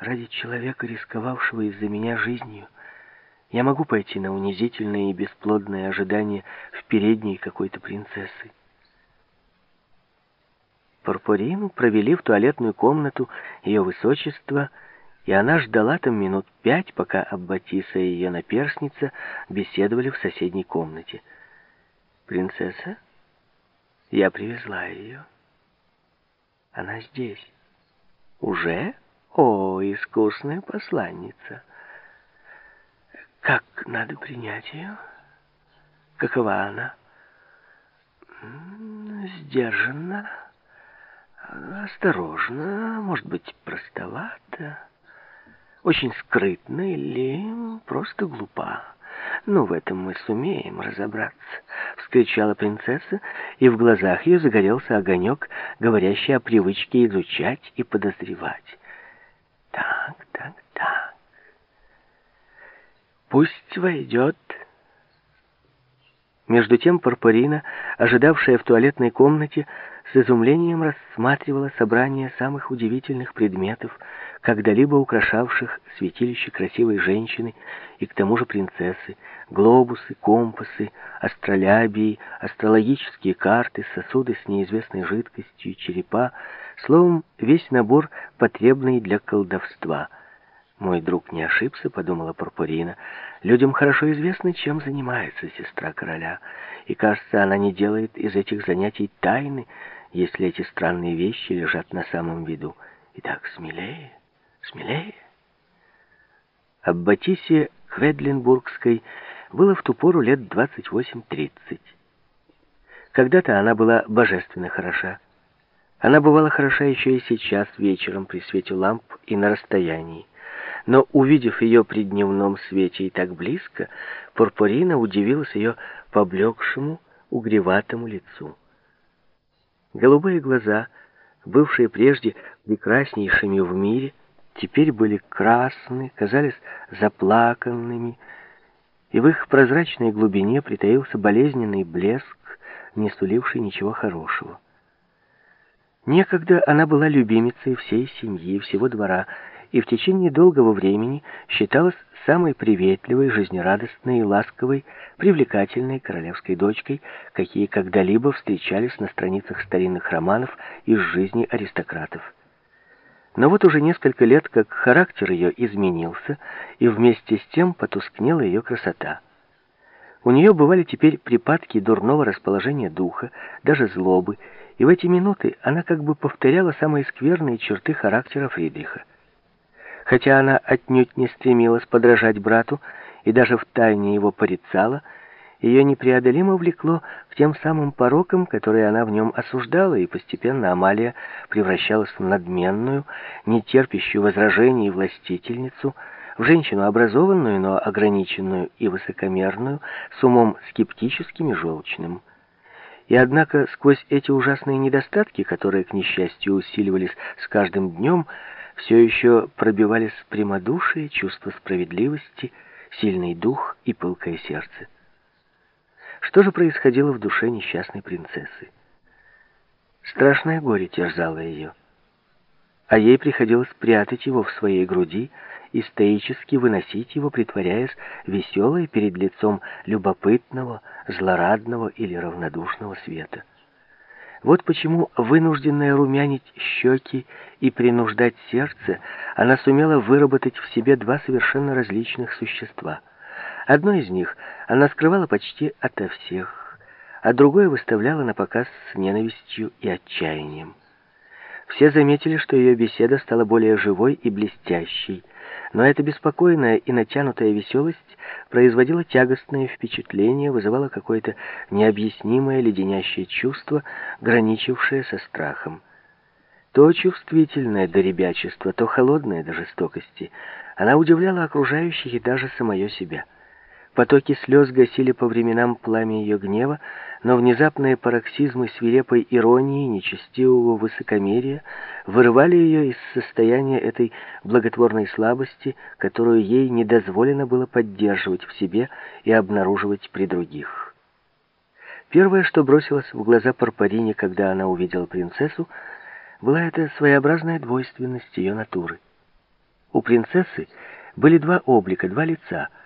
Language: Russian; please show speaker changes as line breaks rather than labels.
ради человека, рисковавшего из-за меня жизнью, я могу пойти на унизительное и бесплодное ожидание в передней какой-то принцессы. Порпорину провели в туалетную комнату ее высочества, и она ждала там минут пять, пока Аббатиса и ее наперсница беседовали в соседней комнате. «Принцесса, я привезла ее. Она здесь. Уже? О, искусная посланница!» Как надо принять ее? Какова она? Сдержанно, осторожно, может быть, простовато, очень скрытно или просто глупа. «Ну, в этом мы сумеем разобраться», — вскричала принцесса, и в глазах ее загорелся огонек, говорящий о привычке изучать и подозревать. «Так, так, так. Пусть войдет. Между тем Парпарина, ожидавшая в туалетной комнате, с изумлением рассматривала собрание самых удивительных предметов, когда-либо украшавших святилище красивой женщины и к тому же принцессы, глобусы, компасы, астролябии, астрологические карты, сосуды с неизвестной жидкостью, черепа, словом, весь набор, потребный для колдовства — «Мой друг не ошибся», — подумала Пурпурина. «Людям хорошо известно, чем занимается сестра короля, и, кажется, она не делает из этих занятий тайны, если эти странные вещи лежат на самом виду. Итак, смелее, смелее». Аббатисе Кведлинбургской было в ту пору лет 28-30. Когда-то она была божественно хороша. Она бывала хороша еще и сейчас вечером при свете ламп и на расстоянии но, увидев ее при дневном свете и так близко, Пурпурина удивилась ее поблекшему, угреватому лицу. Голубые глаза, бывшие прежде прекраснейшими в мире, теперь были красны, казались заплаканными, и в их прозрачной глубине притаился болезненный блеск, не суливший ничего хорошего. Некогда она была любимицей всей семьи, всего двора, и в течение долгого времени считалась самой приветливой, жизнерадостной и ласковой, привлекательной королевской дочкой, какие когда-либо встречались на страницах старинных романов из жизни аристократов. Но вот уже несколько лет, как характер ее изменился, и вместе с тем потускнела ее красота. У нее бывали теперь припадки дурного расположения духа, даже злобы, и в эти минуты она как бы повторяла самые скверные черты характера Фридриха. Хотя она отнюдь не стремилась подражать брату и даже втайне его порицала, ее непреодолимо влекло к тем самым порокам, которые она в нем осуждала, и постепенно Амалия превращалась в надменную, нетерпящую возражений властительницу, в женщину образованную, но ограниченную и высокомерную, с умом скептическим и желчным. И однако сквозь эти ужасные недостатки, которые, к несчастью, усиливались с каждым днем, все еще пробивались прямодушие, чувство справедливости, сильный дух и пылкое сердце. Что же происходило в душе несчастной принцессы? Страшное горе терзало ее, а ей приходилось прятать его в своей груди и стоически выносить его, притворяясь веселой перед лицом любопытного, злорадного или равнодушного света. Вот почему, вынужденная румянить щеки и принуждать сердце, она сумела выработать в себе два совершенно различных существа. Одно из них она скрывала почти ото всех, а другое выставляла на показ с ненавистью и отчаянием. Все заметили, что ее беседа стала более живой и блестящей, но эта беспокойная и натянутая веселость производила тягостное впечатление, вызывала какое-то необъяснимое леденящее чувство, граничившее со страхом. То чувствительное до ребячества, то холодное до жестокости, она удивляла окружающих и даже самое себя — Потоки слез гасили по временам пламя ее гнева, но внезапные пароксизмы свирепой иронии, нечестивого высокомерия вырывали ее из состояния этой благотворной слабости, которую ей не дозволено было поддерживать в себе и обнаруживать при других. Первое, что бросилось в глаза Парпарине, когда она увидела принцессу, была эта своеобразная двойственность ее натуры. У принцессы были два облика, два лица —